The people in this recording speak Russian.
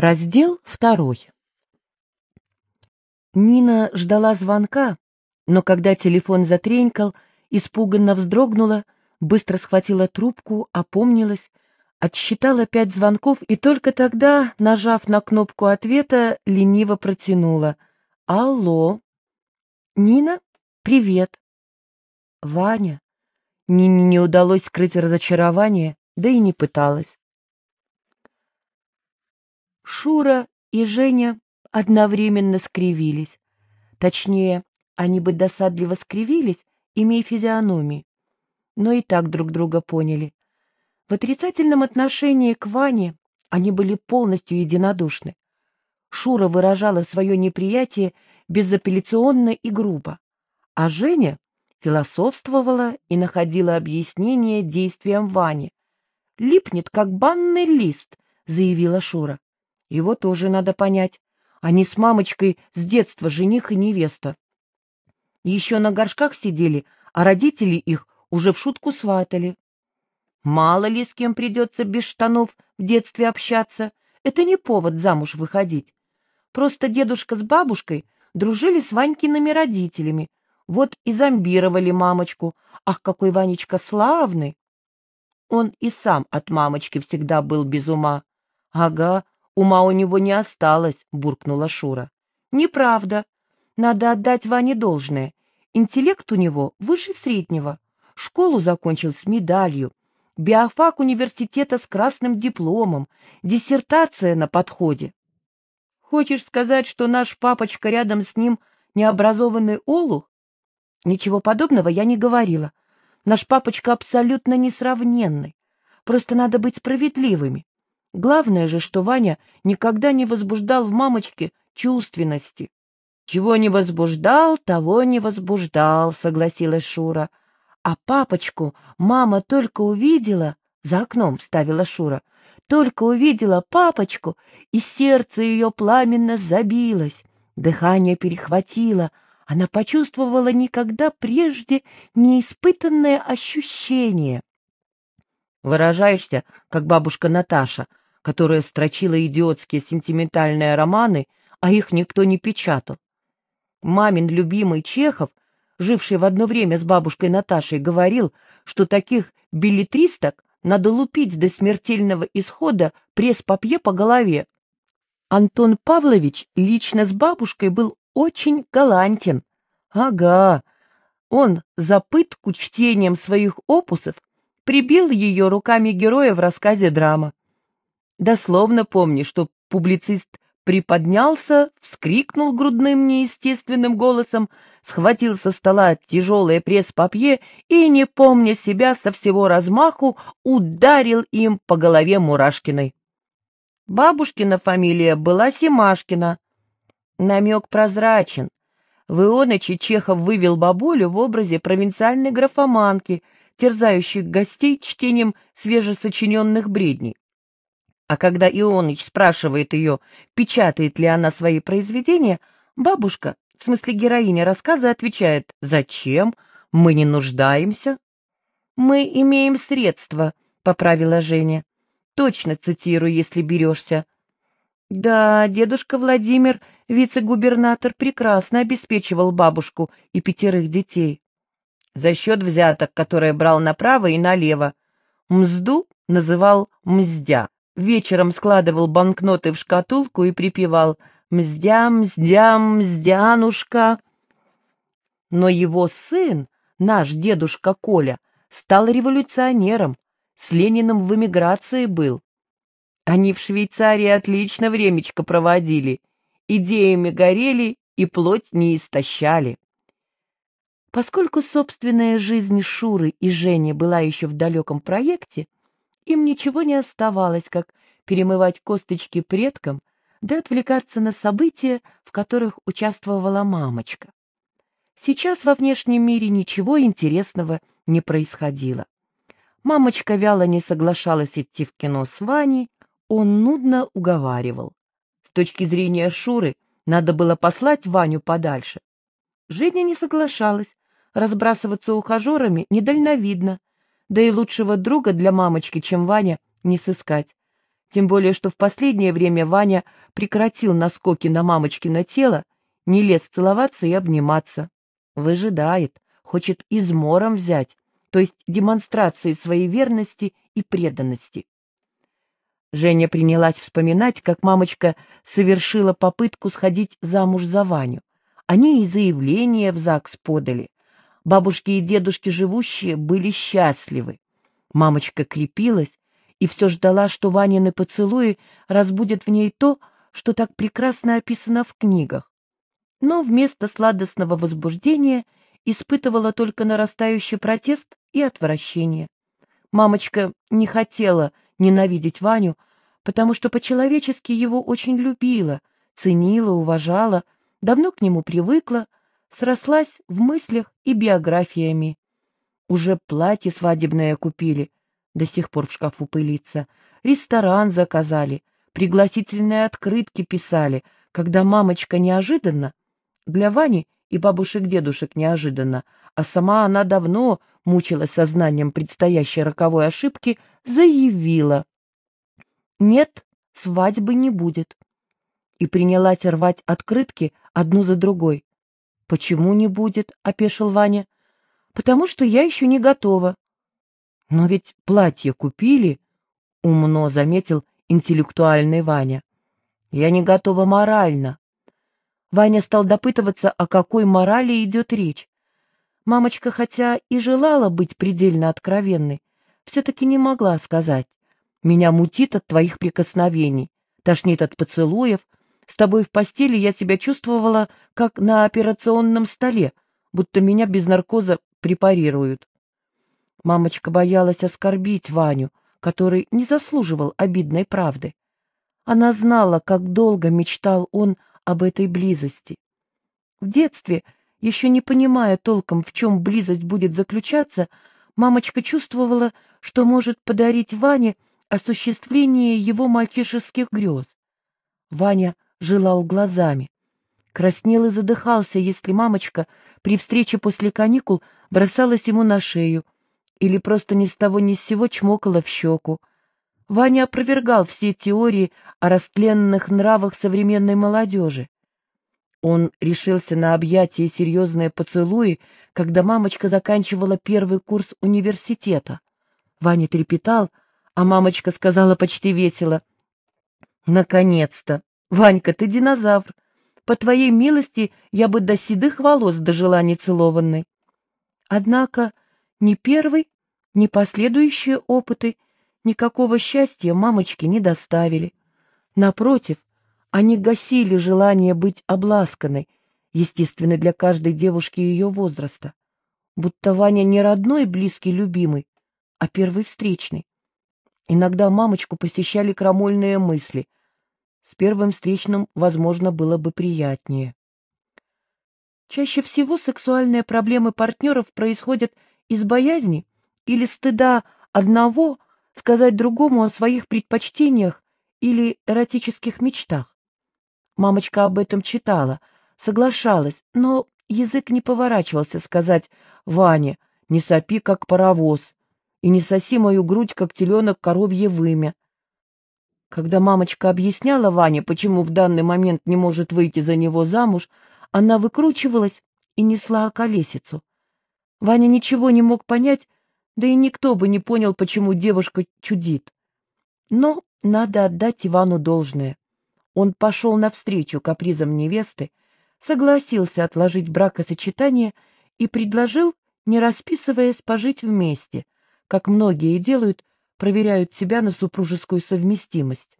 Раздел второй. Нина ждала звонка, но когда телефон затренькал, испуганно вздрогнула, быстро схватила трубку, опомнилась, отсчитала пять звонков и только тогда, нажав на кнопку ответа, лениво протянула. «Алло!» «Нина, привет!» «Ваня!» Нине не удалось скрыть разочарование, да и не пыталась. Шура и Женя одновременно скривились. Точнее, они бы досадливо скривились, имея физиономии, но и так друг друга поняли. В отрицательном отношении к Ване они были полностью единодушны. Шура выражала свое неприятие безапелляционно и грубо, а Женя философствовала и находила объяснение действиям Вани. «Липнет, как банный лист», — заявила Шура. Его тоже надо понять. Они с мамочкой с детства жених и невеста. Еще на горшках сидели, а родители их уже в шутку сватали. Мало ли с кем придется без штанов в детстве общаться. Это не повод замуж выходить. Просто дедушка с бабушкой дружили с Ванькиными родителями. Вот и зомбировали мамочку. Ах, какой Ванечка славный! Он и сам от мамочки всегда был без ума. Ага, Ума у него не осталось, буркнула Шура. Неправда. Надо отдать Ване должное. Интеллект у него выше среднего. Школу закончил с медалью. Биофак университета с красным дипломом. Диссертация на подходе. Хочешь сказать, что наш папочка рядом с ним необразованный олух? Ничего подобного я не говорила. Наш папочка абсолютно несравненный. Просто надо быть справедливыми. Главное же, что Ваня никогда не возбуждал в мамочке чувственности. Чего не возбуждал, того не возбуждал, согласилась Шура. А папочку мама только увидела, за окном ставила Шура, только увидела папочку, и сердце ее пламенно забилось, дыхание перехватило, она почувствовала никогда прежде неиспытанное ощущение. Выражаешься, как бабушка Наташа, которая строчила идиотские сентиментальные романы, а их никто не печатал. Мамин любимый Чехов, живший в одно время с бабушкой Наташей, говорил, что таких билетристок надо лупить до смертельного исхода пресс-папье по голове. Антон Павлович лично с бабушкой был очень галантен. Ага, он за пытку чтением своих опусов прибил ее руками героя в рассказе драма. Дословно помни, что публицист приподнялся, вскрикнул грудным неестественным голосом, схватил со стола тяжелое пресс-папье и, не помня себя со всего размаху, ударил им по голове Мурашкиной. Бабушкина фамилия была Семашкина. Намек прозрачен. В Ионыче Чехов вывел бабулю в образе провинциальной графоманки, терзающих гостей чтением свежесочиненных бредней. А когда Ионыч спрашивает ее, печатает ли она свои произведения, бабушка, в смысле героиня рассказа, отвечает «Зачем? Мы не нуждаемся». «Мы имеем средства», — поправила Женя. «Точно цитирую, если берешься». Да, дедушка Владимир, вице-губернатор, прекрасно обеспечивал бабушку и пятерых детей. За счет взяток, которые брал направо и налево. Мзду называл мздя вечером складывал банкноты в шкатулку и припевал «Мздя, мздя, мздянушка». Но его сын, наш дедушка Коля, стал революционером, с Лениным в эмиграции был. Они в Швейцарии отлично времечко проводили, идеями горели и плоть не истощали. Поскольку собственная жизнь Шуры и Жени была еще в далеком проекте, им ничего не оставалось, как перемывать косточки предкам, да отвлекаться на события, в которых участвовала мамочка. Сейчас во внешнем мире ничего интересного не происходило. Мамочка вяло не соглашалась идти в кино с Ваней, он нудно уговаривал. С точки зрения Шуры надо было послать Ваню подальше. Женя не соглашалась, разбрасываться ухажерами недальновидно, да и лучшего друга для мамочки, чем Ваня, не сыскать. Тем более, что в последнее время Ваня прекратил наскоки на мамочкино тело, не лез целоваться и обниматься. Выжидает, хочет измором взять, то есть демонстрацией своей верности и преданности. Женя принялась вспоминать, как мамочка совершила попытку сходить замуж за Ваню. Они и заявление в ЗАГС подали. Бабушки и дедушки живущие были счастливы. Мамочка крепилась и все ждала, что Ванины поцелуи разбудят в ней то, что так прекрасно описано в книгах. Но вместо сладостного возбуждения испытывала только нарастающий протест и отвращение. Мамочка не хотела ненавидеть Ваню, потому что по-человечески его очень любила, ценила, уважала, давно к нему привыкла, срослась в мыслях и биографиями. Уже платье свадебное купили, до сих пор в шкафу пылится, ресторан заказали, пригласительные открытки писали, когда мамочка неожиданно, для Вани и бабушек-дедушек неожиданно, а сама она давно мучилась сознанием предстоящей роковой ошибки, заявила. «Нет, свадьбы не будет». И принялась рвать открытки одну за другой. «Почему не будет?» — опешил Ваня. «Потому что я еще не готова». «Но ведь платье купили», — умно заметил интеллектуальный Ваня. «Я не готова морально». Ваня стал допытываться, о какой морали идет речь. Мамочка, хотя и желала быть предельно откровенной, все-таки не могла сказать. «Меня мутит от твоих прикосновений, тошнит от поцелуев. С тобой в постели я себя чувствовала, как на операционном столе, будто меня без наркоза препарируют». Мамочка боялась оскорбить Ваню, который не заслуживал обидной правды. Она знала, как долго мечтал он об этой близости. В детстве еще не понимая толком, в чем близость будет заключаться, мамочка чувствовала, что может подарить Ване осуществление его мальчишеских грез. Ваня желал глазами. Краснел и задыхался, если мамочка при встрече после каникул бросалась ему на шею или просто ни с того ни с сего чмокала в щеку. Ваня опровергал все теории о растленных нравах современной молодежи. Он решился на объятия и серьезные поцелуи, когда мамочка заканчивала первый курс университета. Ваня трепетал, а мамочка сказала почти весело. «Наконец-то! Ванька, ты динозавр! По твоей милости я бы до седых волос дожила нецелованной». Однако ни первый, ни последующие опыты никакого счастья мамочке не доставили. Напротив, они гасили желание быть обласканной, естественно, для каждой девушки ее возраста. Будто Ваня не родной близкий любимый, а первый встречный. Иногда мамочку посещали крамольные мысли. С первым встречным, возможно, было бы приятнее. Чаще всего сексуальные проблемы партнеров происходят из боязни или стыда одного сказать другому о своих предпочтениях или эротических мечтах. Мамочка об этом читала, соглашалась, но язык не поворачивался сказать «Ваня, не сопи, как паровоз, и не соси мою грудь, как теленок коровье вымя». Когда мамочка объясняла Ване, почему в данный момент не может выйти за него замуж, она выкручивалась и несла околесицу. Ваня ничего не мог понять, да и никто бы не понял, почему девушка чудит. Но надо отдать Ивану должное. Он пошел навстречу капризам невесты, согласился отложить бракосочетание и предложил, не расписываясь, пожить вместе, как многие делают, проверяют себя на супружескую совместимость.